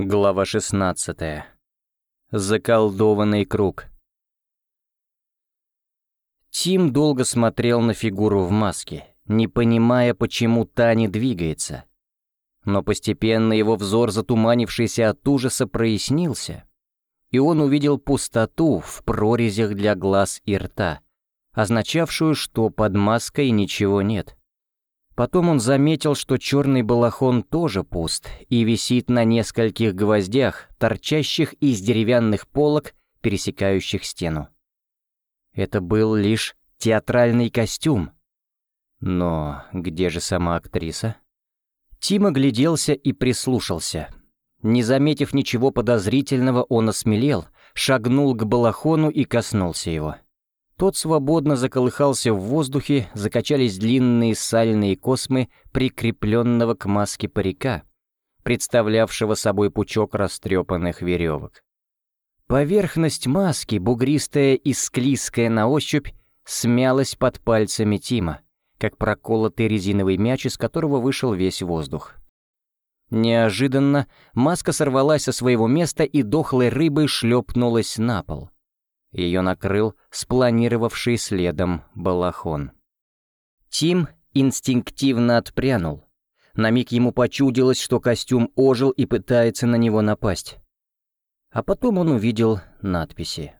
Глава 16. Заколдованный круг. Тим долго смотрел на фигуру в маске, не понимая, почему та не двигается. Но постепенно его взор, затуманившийся от ужаса, прояснился, и он увидел пустоту в прорезях для глаз и рта, означавшую, что под маской ничего нет. Потом он заметил, что черный балахон тоже пуст и висит на нескольких гвоздях, торчащих из деревянных полок, пересекающих стену. Это был лишь театральный костюм. Но где же сама актриса? Тим огляделся и прислушался. Не заметив ничего подозрительного, он осмелел, шагнул к балахону и коснулся его. Тот свободно заколыхался в воздухе, закачались длинные сальные космы прикрепленного к маске парика, представлявшего собой пучок растрепанных веревок. Поверхность маски, бугристая и склизкая на ощупь, смялась под пальцами Тима, как проколотый резиновый мяч, из которого вышел весь воздух. Неожиданно маска сорвалась со своего места и дохлой рыбой шлепнулась на пол — ее накрыл спланировавший следом балахон. Тим инстинктивно отпрянул. На миг ему почудилось, что костюм ожил и пытается на него напасть. А потом он увидел надписи.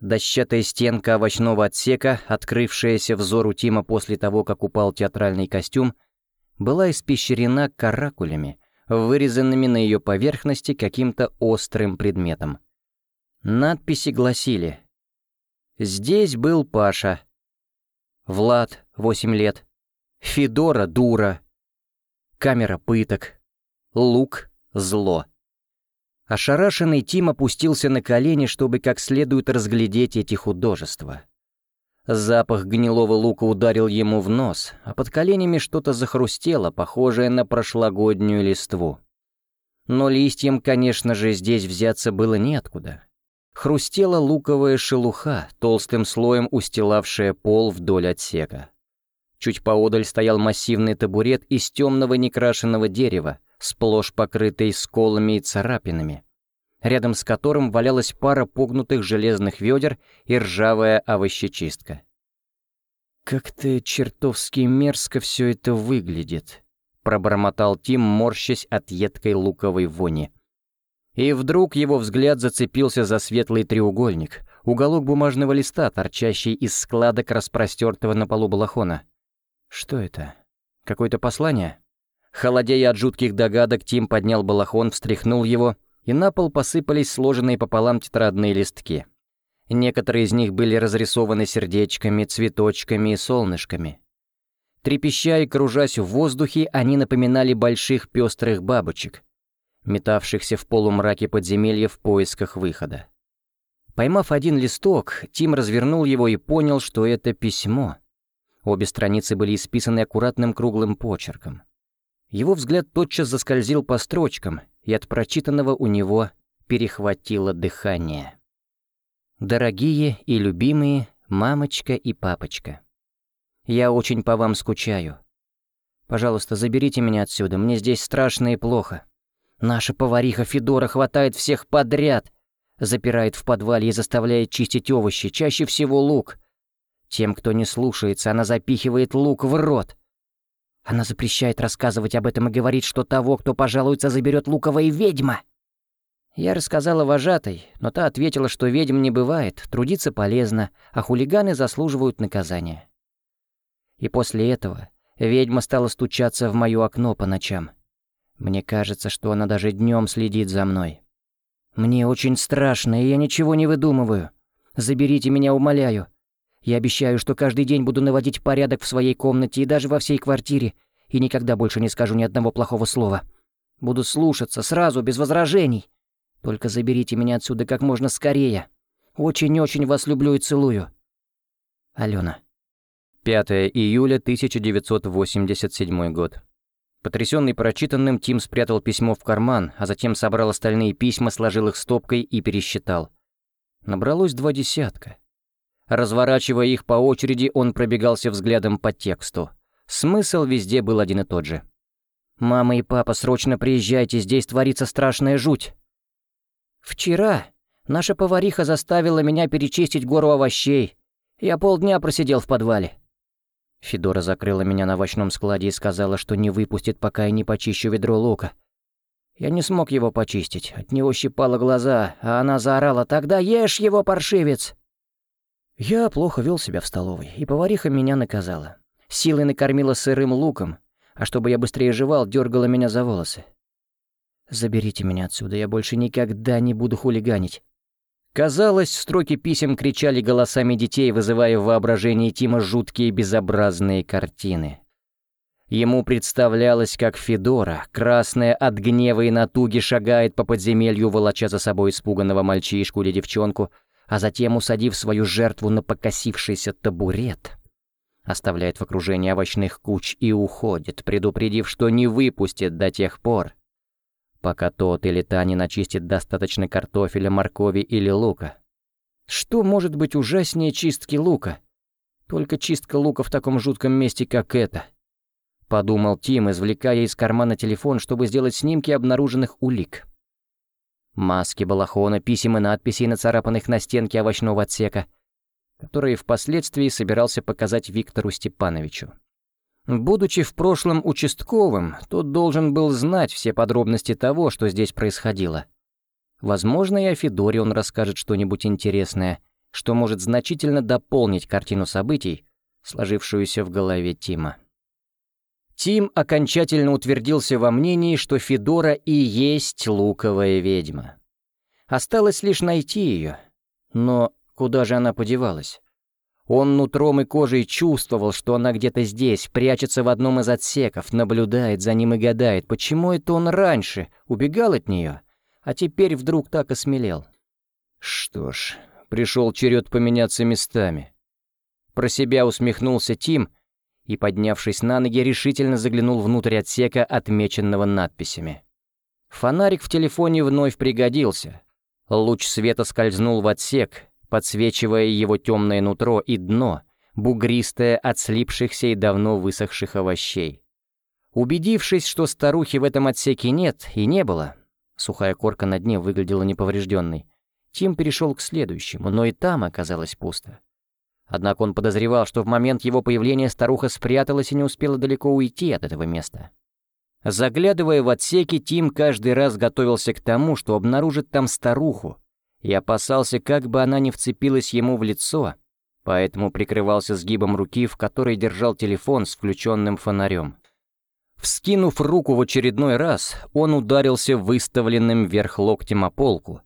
Дощатая стенка овощного отсека, открывшаяся взору Тима после того, как упал театральный костюм, была испещрена каракулями, вырезанными на ее поверхности каким-то острым предметом. Надписи гласили «Здесь был Паша», «Влад, 8 лет», «Федора, дура», «Камера пыток», «Лук, зло». Ошарашенный Тим опустился на колени, чтобы как следует разглядеть эти художества. Запах гнилого лука ударил ему в нос, а под коленями что-то захрустело, похожее на прошлогоднюю листву. Но листьям, конечно же, здесь взяться было неоткуда хрустела луковая шелуха, толстым слоем устилавшая пол вдоль отсека. Чуть поодаль стоял массивный табурет из темного некрашенного дерева, сплошь покрытый сколами и царапинами, рядом с которым валялась пара погнутых железных ведер и ржавая овощечистка. «Как-то чертовски мерзко все это выглядит», — пробормотал Тим, морщась от едкой луковой вони. И вдруг его взгляд зацепился за светлый треугольник, уголок бумажного листа, торчащий из складок распростертого на полу балахона. Что это? Какое-то послание? Холодея от жутких догадок, Тим поднял балахон, встряхнул его, и на пол посыпались сложенные пополам тетрадные листки. Некоторые из них были разрисованы сердечками, цветочками и солнышками. Трепеща и кружась в воздухе, они напоминали больших пестрых бабочек, метавшихся в полумраке подземелья в поисках выхода. Поймав один листок, Тим развернул его и понял, что это письмо. Обе страницы были исписаны аккуратным круглым почерком. Его взгляд тотчас заскользил по строчкам, и от прочитанного у него перехватило дыхание. «Дорогие и любимые мамочка и папочка, я очень по вам скучаю. Пожалуйста, заберите меня отсюда, мне здесь страшно и плохо. Наша повариха Федора хватает всех подряд, запирает в подвале и заставляет чистить овощи, чаще всего лук. Тем, кто не слушается, она запихивает лук в рот. Она запрещает рассказывать об этом и говорит, что того, кто пожалуется, заберет луковая ведьма. Я рассказала вожатой, но та ответила, что ведьм не бывает, трудиться полезно, а хулиганы заслуживают наказания. И после этого ведьма стала стучаться в моё окно по ночам. Мне кажется, что она даже днем следит за мной. Мне очень страшно, и я ничего не выдумываю. Заберите меня, умоляю. Я обещаю, что каждый день буду наводить порядок в своей комнате и даже во всей квартире, и никогда больше не скажу ни одного плохого слова. Буду слушаться сразу, без возражений. Только заберите меня отсюда как можно скорее. Очень-очень вас люблю и целую. Алена. 5 июля 1987 год. Потрясенный прочитанным, Тим спрятал письмо в карман, а затем собрал остальные письма, сложил их стопкой и пересчитал. Набралось два десятка. Разворачивая их по очереди, он пробегался взглядом по тексту. Смысл везде был один и тот же. «Мама и папа, срочно приезжайте, здесь творится страшная жуть». «Вчера наша повариха заставила меня перечистить гору овощей. Я полдня просидел в подвале». Федора закрыла меня на овощном складе и сказала, что не выпустит, пока я не почищу ведро лука. Я не смог его почистить, от него щипало глаза, а она заорала «Тогда ешь его, паршивец!» Я плохо вел себя в столовой, и повариха меня наказала. Силой накормила сырым луком, а чтобы я быстрее жевал, дергала меня за волосы. «Заберите меня отсюда, я больше никогда не буду хулиганить». Казалось, строки писем кричали голосами детей, вызывая в воображении Тима жуткие безобразные картины. Ему представлялось, как Федора, красная от гнева и натуги, шагает по подземелью, волоча за собой испуганного мальчишку или девчонку, а затем, усадив свою жертву на покосившийся табурет, оставляет в окружении овощных куч и уходит, предупредив, что не выпустит до тех пор, пока тот или та не начистит достаточно картофеля, моркови или лука. Что может быть ужаснее чистки лука? Только чистка лука в таком жутком месте, как это — подумал Тим, извлекая из кармана телефон, чтобы сделать снимки обнаруженных улик. Маски, балахона, писем и надписей, нацарапанных на стенке овощного отсека, которые впоследствии собирался показать Виктору Степановичу. Будучи в прошлом участковым, тот должен был знать все подробности того, что здесь происходило. Возможно, и о Федоре он расскажет что-нибудь интересное, что может значительно дополнить картину событий, сложившуюся в голове Тима. Тим окончательно утвердился во мнении, что Федора и есть луковая ведьма. Осталось лишь найти ее. Но куда же она подевалась? Он нутром и кожей чувствовал, что она где-то здесь, прячется в одном из отсеков, наблюдает за ним и гадает, почему это он раньше убегал от нее, а теперь вдруг так осмелел. Что ж, пришел черед поменяться местами. Про себя усмехнулся Тим и, поднявшись на ноги, решительно заглянул внутрь отсека, отмеченного надписями. Фонарик в телефоне вновь пригодился. Луч света скользнул в отсек, подсвечивая его темное нутро и дно, бугристое от слипшихся и давно высохших овощей. Убедившись, что старухи в этом отсеке нет и не было, сухая корка на дне выглядела неповрежденной, Тим перешел к следующему, но и там оказалось пусто. Однако он подозревал, что в момент его появления старуха спряталась и не успела далеко уйти от этого места. Заглядывая в отсеки, Тим каждый раз готовился к тому, что обнаружит там старуху, и опасался, как бы она не вцепилась ему в лицо, поэтому прикрывался сгибом руки, в которой держал телефон с включенным фонарем. Вскинув руку в очередной раз, он ударился выставленным вверх локтем о полку,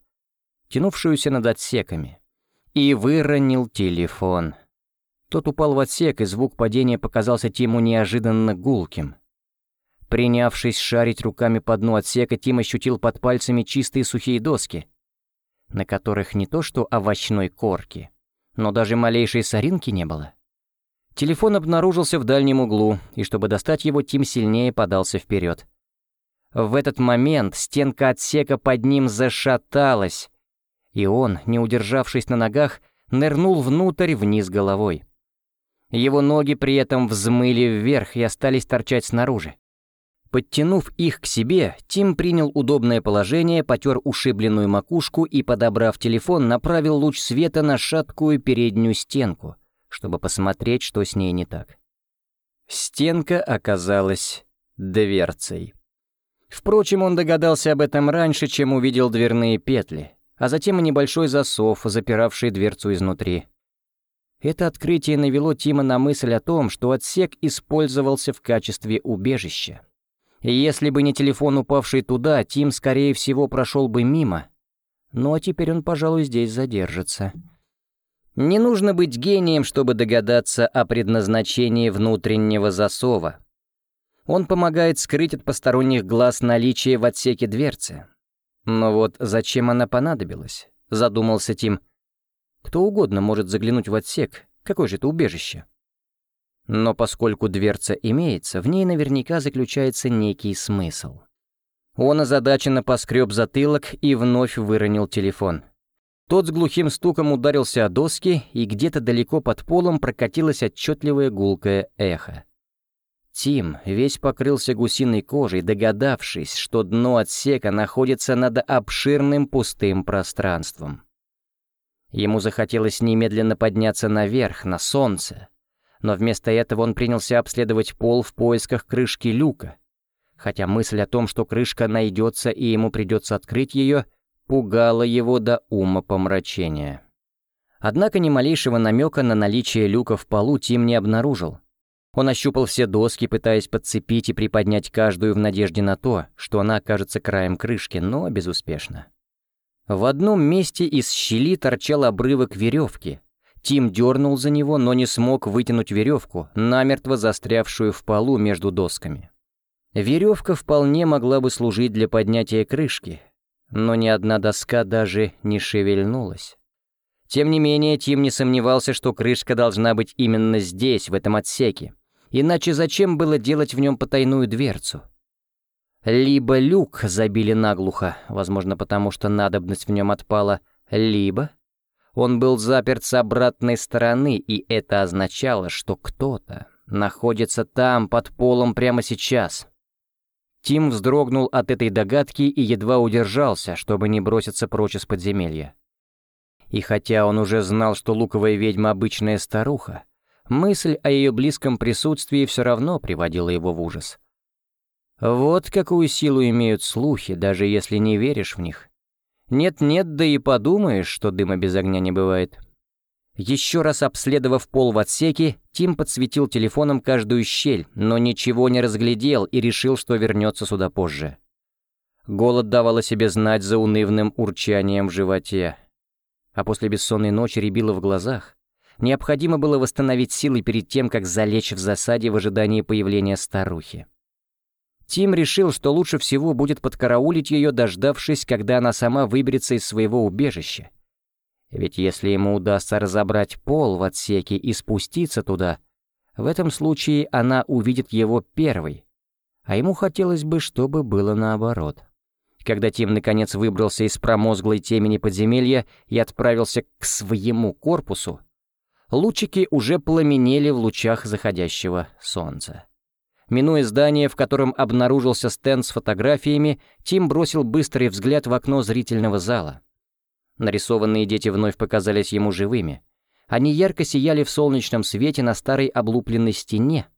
тянувшуюся над отсеками и выронил телефон. Тот упал в отсек, и звук падения показался Тиму неожиданно гулким. Принявшись шарить руками по дну отсека, Тим ощутил под пальцами чистые сухие доски, на которых не то что овощной корки, но даже малейшей соринки не было. Телефон обнаружился в дальнем углу, и чтобы достать его, Тим сильнее подался вперед. В этот момент стенка отсека под ним зашаталась, и он, не удержавшись на ногах, нырнул внутрь вниз головой. Его ноги при этом взмыли вверх и остались торчать снаружи. Подтянув их к себе, Тим принял удобное положение, потер ушибленную макушку и, подобрав телефон, направил луч света на шаткую переднюю стенку, чтобы посмотреть, что с ней не так. Стенка оказалась дверцей. Впрочем, он догадался об этом раньше, чем увидел дверные петли а затем и небольшой засов, запиравший дверцу изнутри. Это открытие навело Тима на мысль о том, что отсек использовался в качестве убежища. Если бы не телефон, упавший туда, Тим, скорее всего, прошел бы мимо. Но теперь он, пожалуй, здесь задержится. Не нужно быть гением, чтобы догадаться о предназначении внутреннего засова. Он помогает скрыть от посторонних глаз наличие в отсеке дверцы. Но вот зачем она понадобилась? Задумался Тим. Кто угодно может заглянуть в отсек. Какое же это убежище? Но поскольку дверца имеется, в ней наверняка заключается некий смысл. Он озадаченно поскреб затылок и вновь выронил телефон. Тот с глухим стуком ударился о доски, и где-то далеко под полом прокатилось отчетливое гулкое эхо. Тим весь покрылся гусиной кожей, догадавшись, что дно отсека находится над обширным пустым пространством. Ему захотелось немедленно подняться наверх, на солнце, но вместо этого он принялся обследовать пол в поисках крышки люка, хотя мысль о том, что крышка найдется и ему придется открыть ее, пугала его до ума помрачения. Однако ни малейшего намека на наличие люка в полу Тим не обнаружил. Он ощупал все доски, пытаясь подцепить и приподнять каждую в надежде на то, что она окажется краем крышки, но безуспешно. В одном месте из щели торчал обрывок веревки. Тим дернул за него, но не смог вытянуть веревку, намертво застрявшую в полу между досками. Веревка вполне могла бы служить для поднятия крышки, но ни одна доска даже не шевельнулась. Тем не менее, Тим не сомневался, что крышка должна быть именно здесь, в этом отсеке. Иначе зачем было делать в нем потайную дверцу? Либо люк забили наглухо, возможно, потому что надобность в нем отпала, либо он был заперт с обратной стороны, и это означало, что кто-то находится там, под полом, прямо сейчас. Тим вздрогнул от этой догадки и едва удержался, чтобы не броситься прочь из подземелья. И хотя он уже знал, что луковая ведьма — обычная старуха, Мысль о ее близком присутствии все равно приводила его в ужас. Вот какую силу имеют слухи, даже если не веришь в них. Нет-нет, да и подумаешь, что дыма без огня не бывает. Еще раз обследовав пол в отсеке, Тим подсветил телефоном каждую щель, но ничего не разглядел и решил, что вернется сюда позже. Голод давал о себе знать за унывным урчанием в животе. А после бессонной ночи рябило в глазах. Необходимо было восстановить силы перед тем, как залечь в засаде в ожидании появления старухи. Тим решил, что лучше всего будет подкараулить ее, дождавшись, когда она сама выберется из своего убежища. Ведь если ему удастся разобрать пол в отсеке и спуститься туда, в этом случае она увидит его первой. А ему хотелось бы, чтобы было наоборот. Когда Тим наконец выбрался из промозглой темени подземелья и отправился к своему корпусу, лучики уже пламенели в лучах заходящего солнца. Минуя здание, в котором обнаружился стенд с фотографиями, Тим бросил быстрый взгляд в окно зрительного зала. Нарисованные дети вновь показались ему живыми. Они ярко сияли в солнечном свете на старой облупленной стене,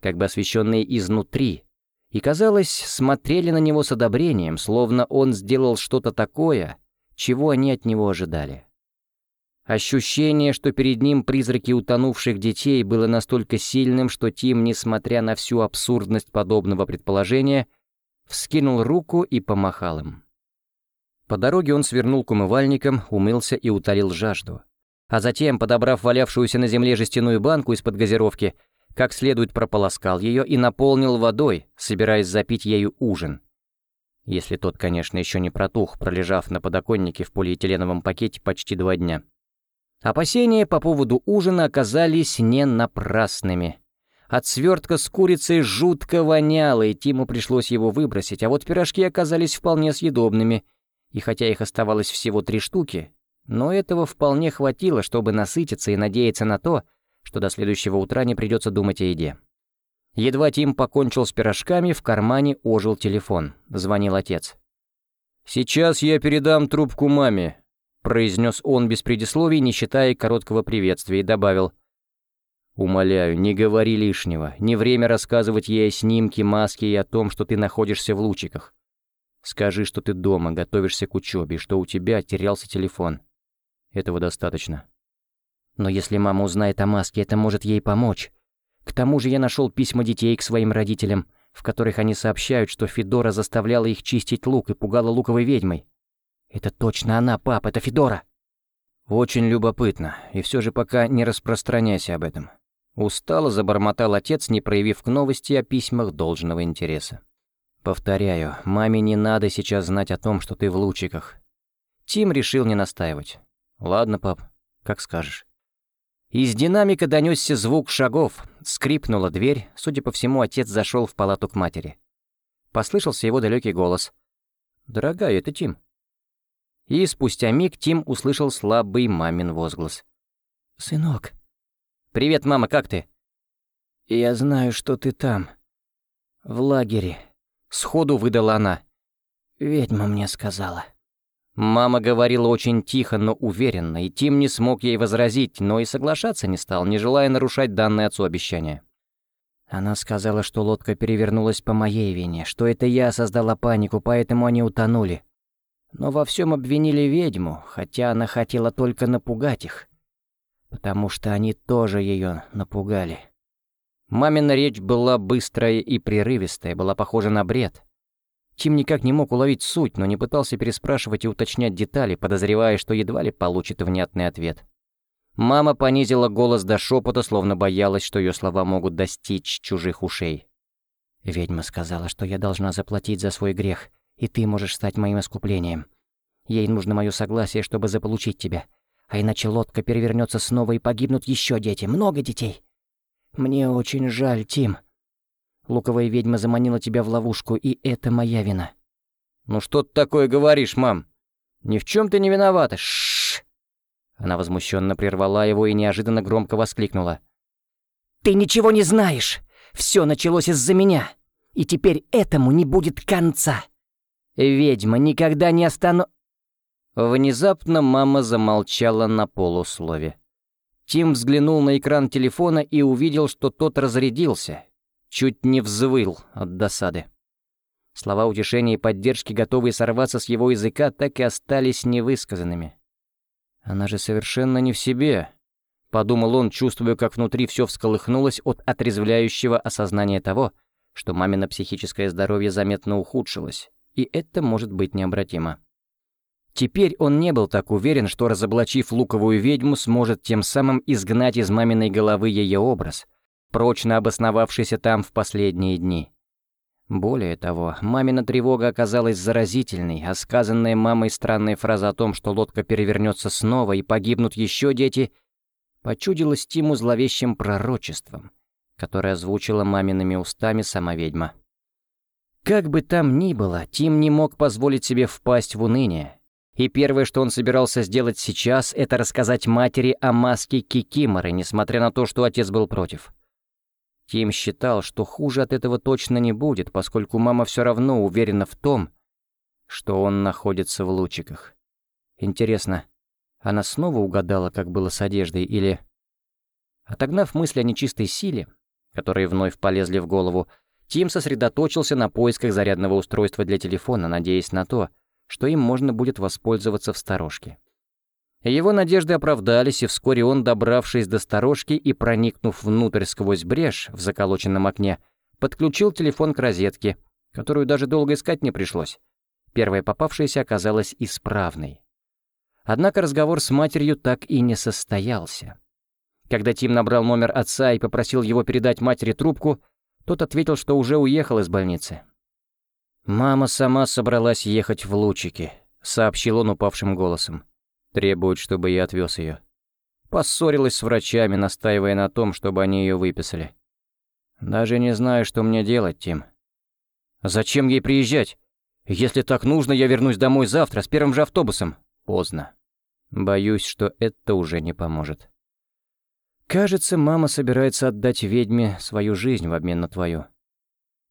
как бы освещенные изнутри, и, казалось, смотрели на него с одобрением, словно он сделал что-то такое, чего они от него ожидали. Ощущение, что перед ним призраки утонувших детей, было настолько сильным, что Тим, несмотря на всю абсурдность подобного предположения, вскинул руку и помахал им. По дороге он свернул к умывальникам, умылся и утолил жажду. А затем, подобрав валявшуюся на земле жестяную банку из-под газировки, как следует прополоскал ее и наполнил водой, собираясь запить ею ужин. Если тот, конечно, еще не протух, пролежав на подоконнике в полиэтиленовом пакете почти два дня. Опасения по поводу ужина оказались не напрасными. От свертка с курицей жутко воняло, и Тиму пришлось его выбросить, а вот пирожки оказались вполне съедобными. И хотя их оставалось всего три штуки, но этого вполне хватило, чтобы насытиться и надеяться на то, что до следующего утра не придется думать о еде. Едва Тим покончил с пирожками, в кармане ожил телефон. Звонил отец. «Сейчас я передам трубку маме произнес он без предисловий, не считая короткого приветствия, и добавил. «Умоляю, не говори лишнего. Не время рассказывать ей о снимке, маске и о том, что ты находишься в лучиках. Скажи, что ты дома, готовишься к учебе, что у тебя терялся телефон. Этого достаточно». «Но если мама узнает о маске, это может ей помочь. К тому же я нашел письма детей к своим родителям, в которых они сообщают, что Федора заставляла их чистить лук и пугала луковой ведьмой. «Это точно она, пап, это Федора!» «Очень любопытно, и все же пока не распространяйся об этом». Устало забормотал отец, не проявив к новости о письмах должного интереса. «Повторяю, маме не надо сейчас знать о том, что ты в лучиках». Тим решил не настаивать. «Ладно, пап, как скажешь». Из динамика донесся звук шагов, скрипнула дверь, судя по всему, отец зашел в палату к матери. Послышался его далекий голос. «Дорогая, это Тим». И спустя миг Тим услышал слабый мамин возглас. «Сынок». «Привет, мама, как ты?» «Я знаю, что ты там. В лагере», — сходу выдала она. «Ведьма мне сказала». Мама говорила очень тихо, но уверенно, и Тим не смог ей возразить, но и соглашаться не стал, не желая нарушать данное отцу обещание. Она сказала, что лодка перевернулась по моей вине, что это я создала панику, поэтому они утонули. Но во всем обвинили ведьму, хотя она хотела только напугать их. Потому что они тоже ее напугали. Мамина речь была быстрая и прерывистая, была похожа на бред. Тим никак не мог уловить суть, но не пытался переспрашивать и уточнять детали, подозревая, что едва ли получит внятный ответ. Мама понизила голос до шепота, словно боялась, что ее слова могут достичь чужих ушей. «Ведьма сказала, что я должна заплатить за свой грех, и ты можешь стать моим искуплением. Ей нужно мое согласие, чтобы заполучить тебя. А иначе лодка перевернется снова и погибнут еще дети, много детей. Мне очень жаль, Тим. Луковая ведьма заманила тебя в ловушку, и это моя вина». «Ну что ты такое говоришь, мам? Ни в чем ты не виновата. Шш. Она возмущенно прервала его и неожиданно громко воскликнула. «Ты ничего не знаешь! Все началось из-за меня! И теперь этому не будет конца! Ведьма никогда не остану...» Внезапно мама замолчала на полуслове. Тим взглянул на экран телефона и увидел, что тот разрядился. Чуть не взвыл от досады. Слова утешения и поддержки, готовые сорваться с его языка, так и остались невысказанными. Она же совершенно не в себе. Подумал он, чувствуя, как внутри все всколыхнулось от отрезвляющего осознания того, что мамино психическое здоровье заметно ухудшилось, и это может быть необратимо. Теперь он не был так уверен, что, разоблачив луковую ведьму, сможет тем самым изгнать из маминой головы ее образ, прочно обосновавшийся там в последние дни. Более того, мамина тревога оказалась заразительной, а сказанная мамой странная фраза о том, что лодка перевернется снова и погибнут еще дети, почудилась Тиму зловещим пророчеством, которое озвучила мамиными устами сама ведьма. Как бы там ни было, Тим не мог позволить себе впасть в уныние, и первое, что он собирался сделать сейчас, это рассказать матери о маске Кикиморы, несмотря на то, что отец был против. Тим считал, что хуже от этого точно не будет, поскольку мама все равно уверена в том, что он находится в лучиках. Интересно, она снова угадала, как было с одеждой, или... Отогнав мысли о нечистой силе, которые вновь полезли в голову, Тим сосредоточился на поисках зарядного устройства для телефона, надеясь на то, что им можно будет воспользоваться в сторожке. Его надежды оправдались, и вскоре он, добравшись до сторожки и проникнув внутрь сквозь брешь в заколоченном окне, подключил телефон к розетке, которую даже долго искать не пришлось. Первая попавшаяся оказалась исправной. Однако разговор с матерью так и не состоялся. Когда Тим набрал номер отца и попросил его передать матери трубку, тот ответил, что уже уехал из больницы. «Мама сама собралась ехать в Лучики», — сообщил он упавшим голосом. Требует, чтобы я отвез ее. Поссорилась с врачами, настаивая на том, чтобы они ее выписали. Даже не знаю, что мне делать, Тим. Зачем ей приезжать? Если так нужно, я вернусь домой завтра с первым же автобусом. Поздно. Боюсь, что это уже не поможет. Кажется, мама собирается отдать ведьме свою жизнь в обмен на твою.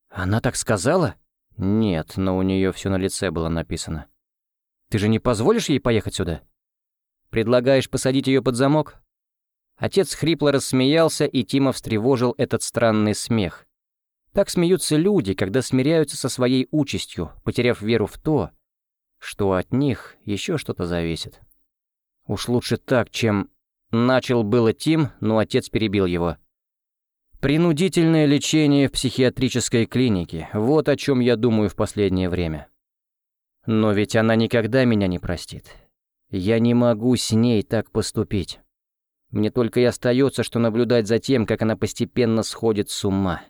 Она так сказала? Нет, но у нее все на лице было написано. Ты же не позволишь ей поехать сюда? Предлагаешь посадить ее под замок?» Отец хрипло рассмеялся, и Тима встревожил этот странный смех. Так смеются люди, когда смиряются со своей участью, потеряв веру в то, что от них еще что-то зависит. Уж лучше так, чем... Начал было Тим, но отец перебил его. «Принудительное лечение в психиатрической клинике — вот о чем я думаю в последнее время. Но ведь она никогда меня не простит. Я не могу с ней так поступить. Мне только и остается, что наблюдать за тем, как она постепенно сходит с ума.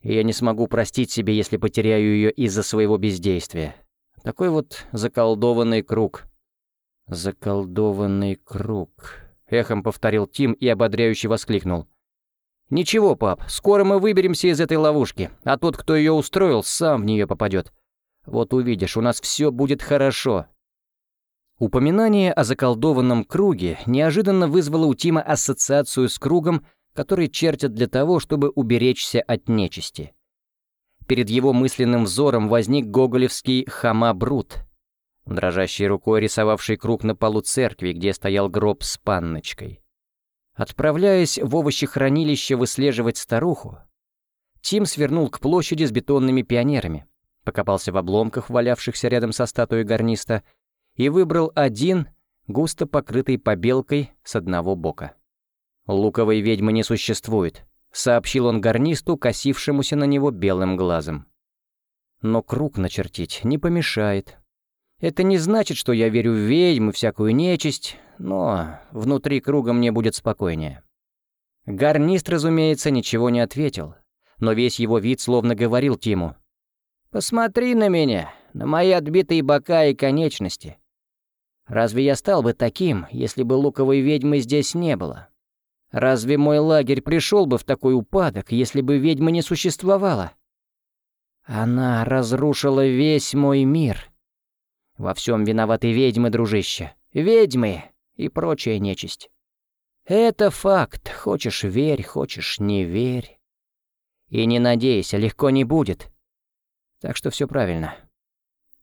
Я не смогу простить себе, если потеряю ее из-за своего бездействия. Такой вот заколдованный круг. «Заколдованный круг», — эхом повторил Тим и ободряюще воскликнул. «Ничего, пап, скоро мы выберемся из этой ловушки, а тот, кто ее устроил, сам в нее попадет. Вот увидишь, у нас все будет хорошо, Упоминание о заколдованном круге неожиданно вызвало у Тима ассоциацию с кругом, который чертят для того, чтобы уберечься от нечисти. Перед его мысленным взором возник гоголевский Хама-Брут, дрожащей рукой рисовавший круг на полу церкви, где стоял гроб с панночкой. Отправляясь в овощехранилище выслеживать старуху, Тим свернул к площади с бетонными пионерами, покопался в обломках, валявшихся рядом со статуей гарниста, и выбрал один, густо покрытый побелкой с одного бока. «Луковой ведьмы не существует», — сообщил он гарнисту, косившемуся на него белым глазом. «Но круг начертить не помешает. Это не значит, что я верю в ведьм и всякую нечисть, но внутри круга мне будет спокойнее». Гарнист, разумеется, ничего не ответил, но весь его вид словно говорил Тиму. «Посмотри на меня, на мои отбитые бока и конечности. Разве я стал бы таким, если бы луковой ведьмы здесь не было? Разве мой лагерь пришел бы в такой упадок, если бы ведьма не существовала? Она разрушила весь мой мир. Во всем виноваты ведьмы, дружище. Ведьмы и прочая нечисть. Это факт. Хочешь — верь, хочешь — не верь. И не надейся, легко не будет. Так что все правильно.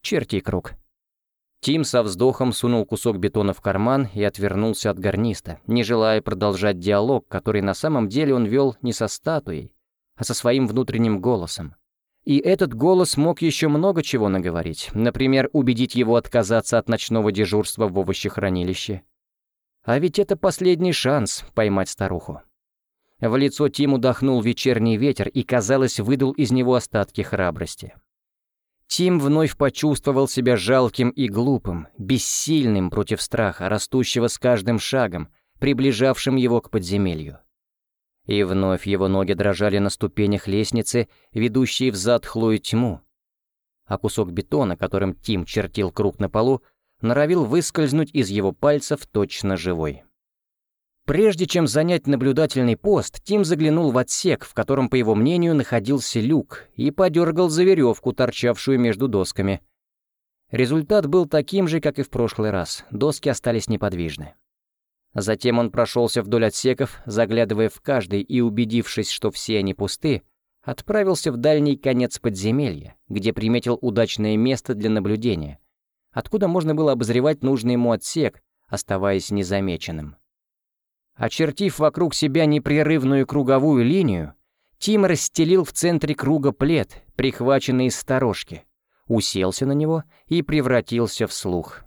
Черти круг. Тим со вздохом сунул кусок бетона в карман и отвернулся от гарниста, не желая продолжать диалог, который на самом деле он вел не со статуей, а со своим внутренним голосом. И этот голос мог еще много чего наговорить, например, убедить его отказаться от ночного дежурства в овощехранилище. А ведь это последний шанс поймать старуху. В лицо Тиму дохнул вечерний ветер и, казалось, выдул из него остатки храбрости. Тим вновь почувствовал себя жалким и глупым, бессильным против страха, растущего с каждым шагом, приближавшим его к подземелью. И вновь его ноги дрожали на ступенях лестницы, ведущей в затхлую тьму. А кусок бетона, которым Тим чертил круг на полу, норовил выскользнуть из его пальцев точно живой. Прежде чем занять наблюдательный пост, Тим заглянул в отсек, в котором, по его мнению, находился люк, и подергал за веревку, торчавшую между досками. Результат был таким же, как и в прошлый раз. Доски остались неподвижны. Затем он прошелся вдоль отсеков, заглядывая в каждый и убедившись, что все они пусты, отправился в дальний конец подземелья, где приметил удачное место для наблюдения, откуда можно было обозревать нужный ему отсек, оставаясь незамеченным. Очертив вокруг себя непрерывную круговую линию, Тим расстелил в центре круга плед, прихваченный из сторожки, уселся на него и превратился в слух.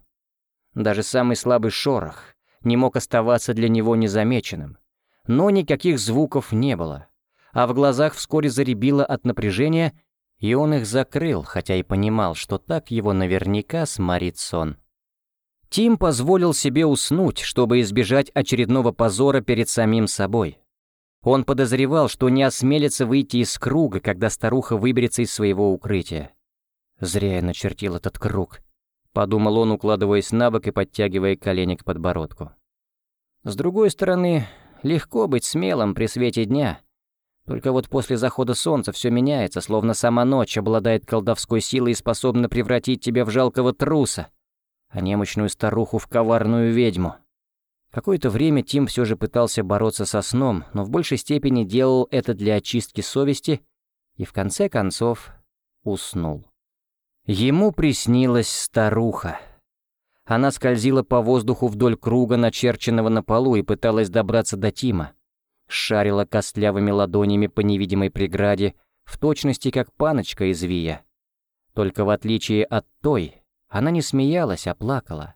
Даже самый слабый шорох не мог оставаться для него незамеченным, но никаких звуков не было, а в глазах вскоре заребило от напряжения, и он их закрыл, хотя и понимал, что так его наверняка сморит сон. Тим позволил себе уснуть, чтобы избежать очередного позора перед самим собой. Он подозревал, что не осмелится выйти из круга, когда старуха выберется из своего укрытия. «Зря я начертил этот круг», — подумал он, укладываясь на бок и подтягивая колени к подбородку. С другой стороны, легко быть смелым при свете дня. Только вот после захода солнца все меняется, словно сама ночь обладает колдовской силой и способна превратить тебя в жалкого труса а немощную старуху в коварную ведьму. Какое-то время Тим все же пытался бороться со сном, но в большей степени делал это для очистки совести и в конце концов уснул. Ему приснилась старуха. Она скользила по воздуху вдоль круга, начерченного на полу, и пыталась добраться до Тима. Шарила костлявыми ладонями по невидимой преграде, в точности как паночка из Вия. Только в отличие от той, она не смеялась, а плакала.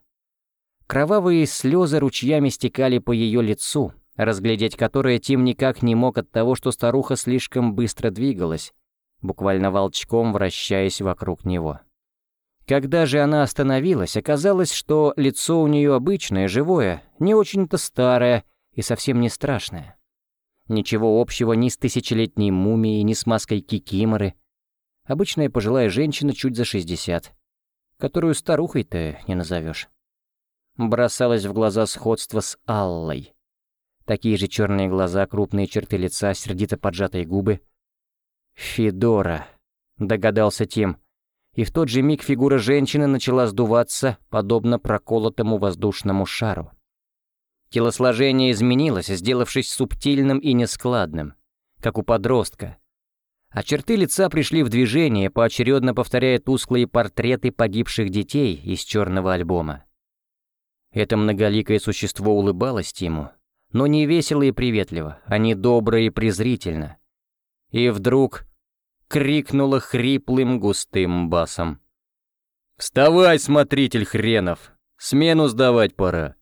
Кровавые слезы ручьями стекали по ее лицу, разглядеть которое Тим никак не мог от того, что старуха слишком быстро двигалась, буквально волчком вращаясь вокруг него. Когда же она остановилась, оказалось, что лицо у нее обычное, живое, не очень-то старое и совсем не страшное. Ничего общего ни с тысячелетней мумией, ни с маской кикиморы. Обычная пожилая женщина чуть за шестьдесят которую старухой-то не назовешь. Бросалось в глаза сходство с Аллой. Такие же черные глаза, крупные черты лица, сердито поджатые губы. «Федора», — догадался Тим. И в тот же миг фигура женщины начала сдуваться, подобно проколотому воздушному шару. Телосложение изменилось, сделавшись субтильным и нескладным, как у подростка. А черты лица пришли в движение, поочередно повторяя тусклые портреты погибших детей из черного альбома. Это многоликое существо улыбалось ему, но не весело и приветливо, а не добро и презрительно. И вдруг крикнула хриплым густым басом. «Вставай, смотритель хренов! Смену сдавать пора!»